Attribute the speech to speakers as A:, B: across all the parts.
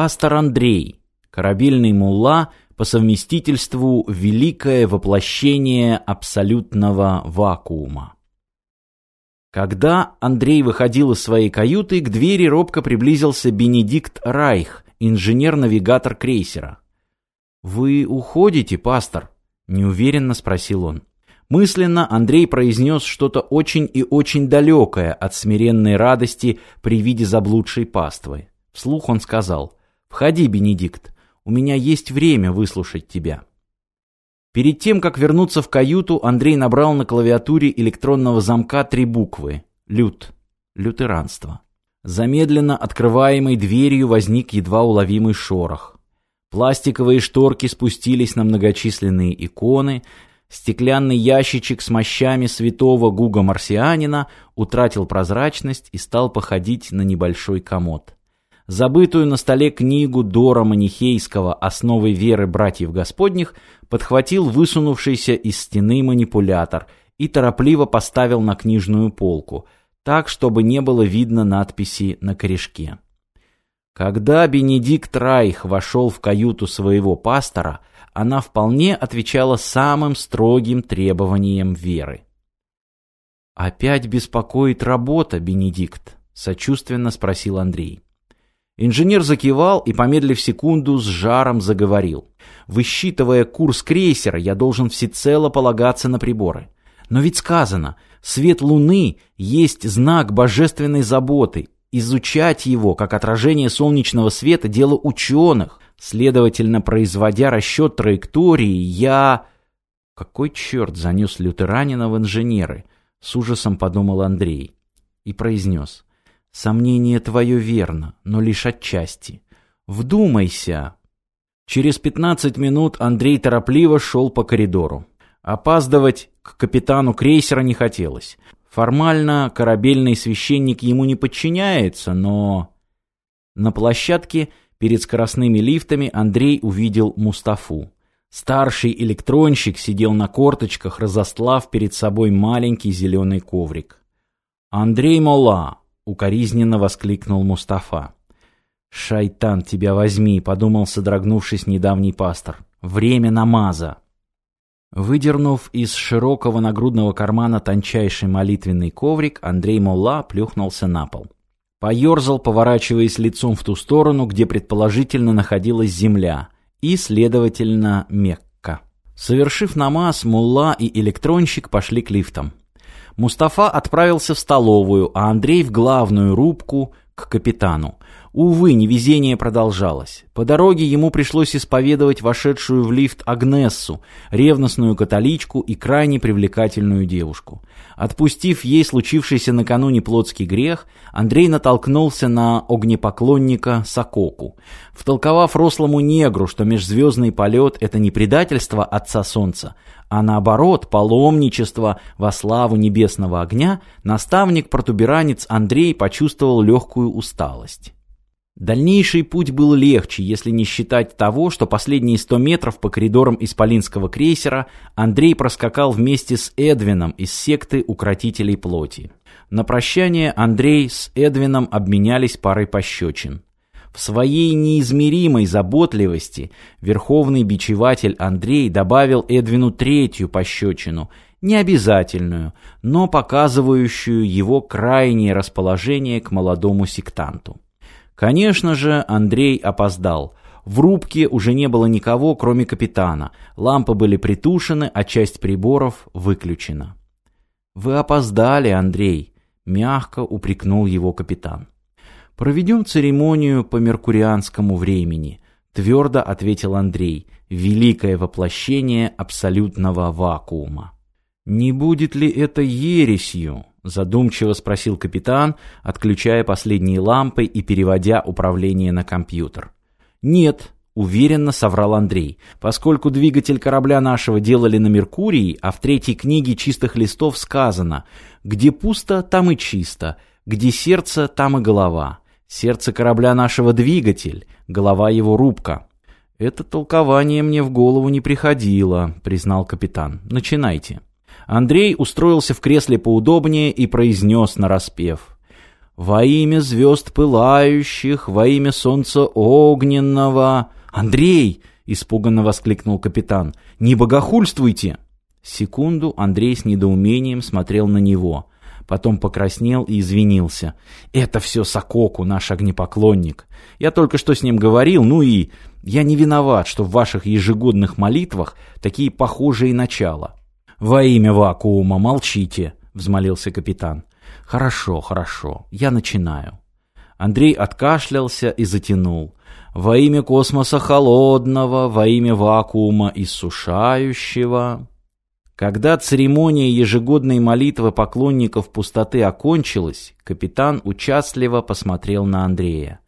A: Пастор Андрей, корабельный мулла, по совместительству великое воплощение абсолютного вакуума. Когда Андрей выходил из своей каюты, к двери робко приблизился Бенедикт Райх, инженер-навигатор крейсера. «Вы уходите, пастор?» — неуверенно спросил он. Мысленно Андрей произнес что-то очень и очень далекое от смиренной радости при виде заблудшей паствы. Вслух он сказал «Входи, Бенедикт, у меня есть время выслушать тебя». Перед тем, как вернуться в каюту, Андрей набрал на клавиатуре электронного замка три буквы «Лют» — лютеранство. Замедленно открываемой дверью возник едва уловимый шорох. Пластиковые шторки спустились на многочисленные иконы, Стеклянный ящичек с мощами святого Гуга-марсианина утратил прозрачность и стал походить на небольшой комод. Забытую на столе книгу Дора Манихейского «Основы веры братьев Господних» подхватил высунувшийся из стены манипулятор и торопливо поставил на книжную полку, так, чтобы не было видно надписи на корешке. Когда Бенедикт Райх вошел в каюту своего пастора, она вполне отвечала самым строгим требованиям веры. «Опять беспокоит работа, Бенедикт?» — сочувственно спросил Андрей. Инженер закивал и, помедлив секунду, с жаром заговорил. «Высчитывая курс крейсера, я должен всецело полагаться на приборы. Но ведь сказано, свет луны есть знак божественной заботы. Изучать его, как отражение солнечного света, дело ученых. Следовательно, производя расчет траектории, я... Какой черт занес лютеранина в инженеры? С ужасом подумал Андрей. И произнес. Сомнение твое верно, но лишь отчасти. Вдумайся. Через пятнадцать минут Андрей торопливо шел по коридору. Опаздывать к капитану крейсера не хотелось. Формально корабельный священник ему не подчиняется, но... На площадке Перед скоростными лифтами Андрей увидел Мустафу. Старший электронщик сидел на корточках, разостлав перед собой маленький зеленый коврик. «Андрей Мола!» — укоризненно воскликнул Мустафа. «Шайтан, тебя возьми!» — подумал, содрогнувшись недавний пастор. «Время намаза!» Выдернув из широкого нагрудного кармана тончайший молитвенный коврик, Андрей Молла плюхнулся на пол. Поерзал, поворачиваясь лицом в ту сторону, где предположительно находилась земля, и, следовательно, Мекка. Совершив намаз, мулла и электронщик пошли к лифтам. Мустафа отправился в столовую, а Андрей в главную рубку к капитану. Увы, невезение продолжалось. По дороге ему пришлось исповедовать вошедшую в лифт Агнессу, ревностную католичку и крайне привлекательную девушку. Отпустив ей случившийся накануне плотский грех, Андрей натолкнулся на огнепоклонника Сококу. Втолковав рослому негру, что межзвездный полет — это не предательство Отца Солнца, а наоборот, паломничество во славу небесного огня, наставник-протуберанец Андрей почувствовал легкую усталость. Дальнейший путь был легче, если не считать того, что последние 100 метров по коридорам исполинского крейсера Андрей проскакал вместе с Эдвином из секты укротителей плоти. На прощание Андрей с Эдвином обменялись парой пощечин. В своей неизмеримой заботливости верховный бичеватель Андрей добавил Эдвину третью пощечину, необязательную, но показывающую его крайнее расположение к молодому сектанту. Конечно же, Андрей опоздал. В рубке уже не было никого, кроме капитана. Лампы были притушены, а часть приборов выключена. «Вы опоздали, Андрей», — мягко упрекнул его капитан. «Проведем церемонию по меркурианскому времени», — твердо ответил Андрей. «Великое воплощение абсолютного вакуума». «Не будет ли это ересью?» Задумчиво спросил капитан, отключая последние лампы и переводя управление на компьютер. «Нет», — уверенно соврал Андрей, «поскольку двигатель корабля нашего делали на Меркурии, а в третьей книге чистых листов сказано «Где пусто, там и чисто, где сердце, там и голова». Сердце корабля нашего двигатель, голова его рубка. Это толкование мне в голову не приходило, признал капитан. Начинайте. Андрей устроился в кресле поудобнее и произнес нараспев. Во имя звезд пылающих, во имя солнца огненного. Андрей! испуганно воскликнул капитан. Не богохульствуйте! Секунду Андрей с недоумением смотрел на него. Потом покраснел и извинился. «Это все Сококу, наш огнепоклонник. Я только что с ним говорил, ну и я не виноват, что в ваших ежегодных молитвах такие похожие начала». «Во имя вакуума молчите», — взмолился капитан. «Хорошо, хорошо, я начинаю». Андрей откашлялся и затянул. «Во имя космоса холодного, во имя вакуума иссушающего...» Когда церемония ежегодной молитвы поклонников пустоты окончилась, капитан участливо посмотрел на Андрея.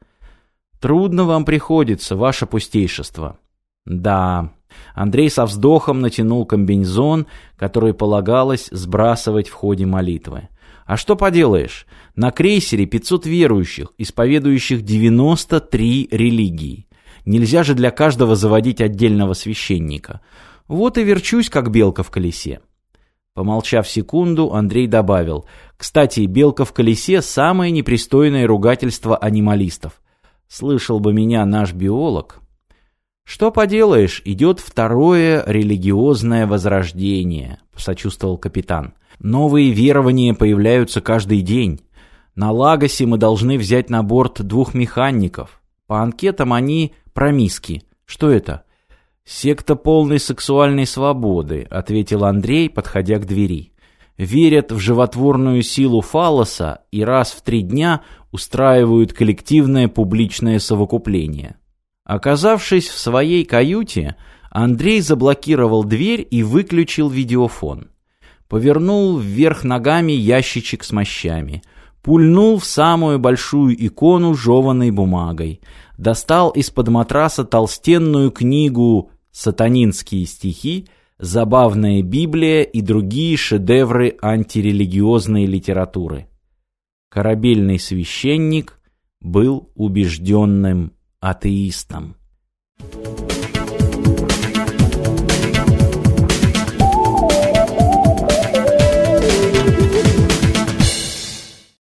A: «Трудно вам приходится, ваше пустейшество». «Да». Андрей со вздохом натянул комбинезон, который полагалось сбрасывать в ходе молитвы. «А что поделаешь? На крейсере 500 верующих, исповедующих 93 религии. Нельзя же для каждого заводить отдельного священника». Вот и верчусь, как белка в колесе. Помолчав секунду, Андрей добавил. Кстати, белка в колесе – самое непристойное ругательство анималистов. Слышал бы меня наш биолог. Что поделаешь, идет второе религиозное возрождение, посочувствовал капитан. Новые верования появляются каждый день. На Лагосе мы должны взять на борт двух механиков. По анкетам они промиски. Что это? «Секта полной сексуальной свободы», — ответил Андрей, подходя к двери. «Верят в животворную силу фалоса и раз в три дня устраивают коллективное публичное совокупление». Оказавшись в своей каюте, Андрей заблокировал дверь и выключил видеофон. Повернул вверх ногами ящичек с мощами. Пульнул в самую большую икону жеванной бумагой. Достал из-под матраса толстенную книгу сатанинские стихи, забавная Библия и другие шедевры антирелигиозной литературы. Корабельный священник был убежденным атеистом. Thank you.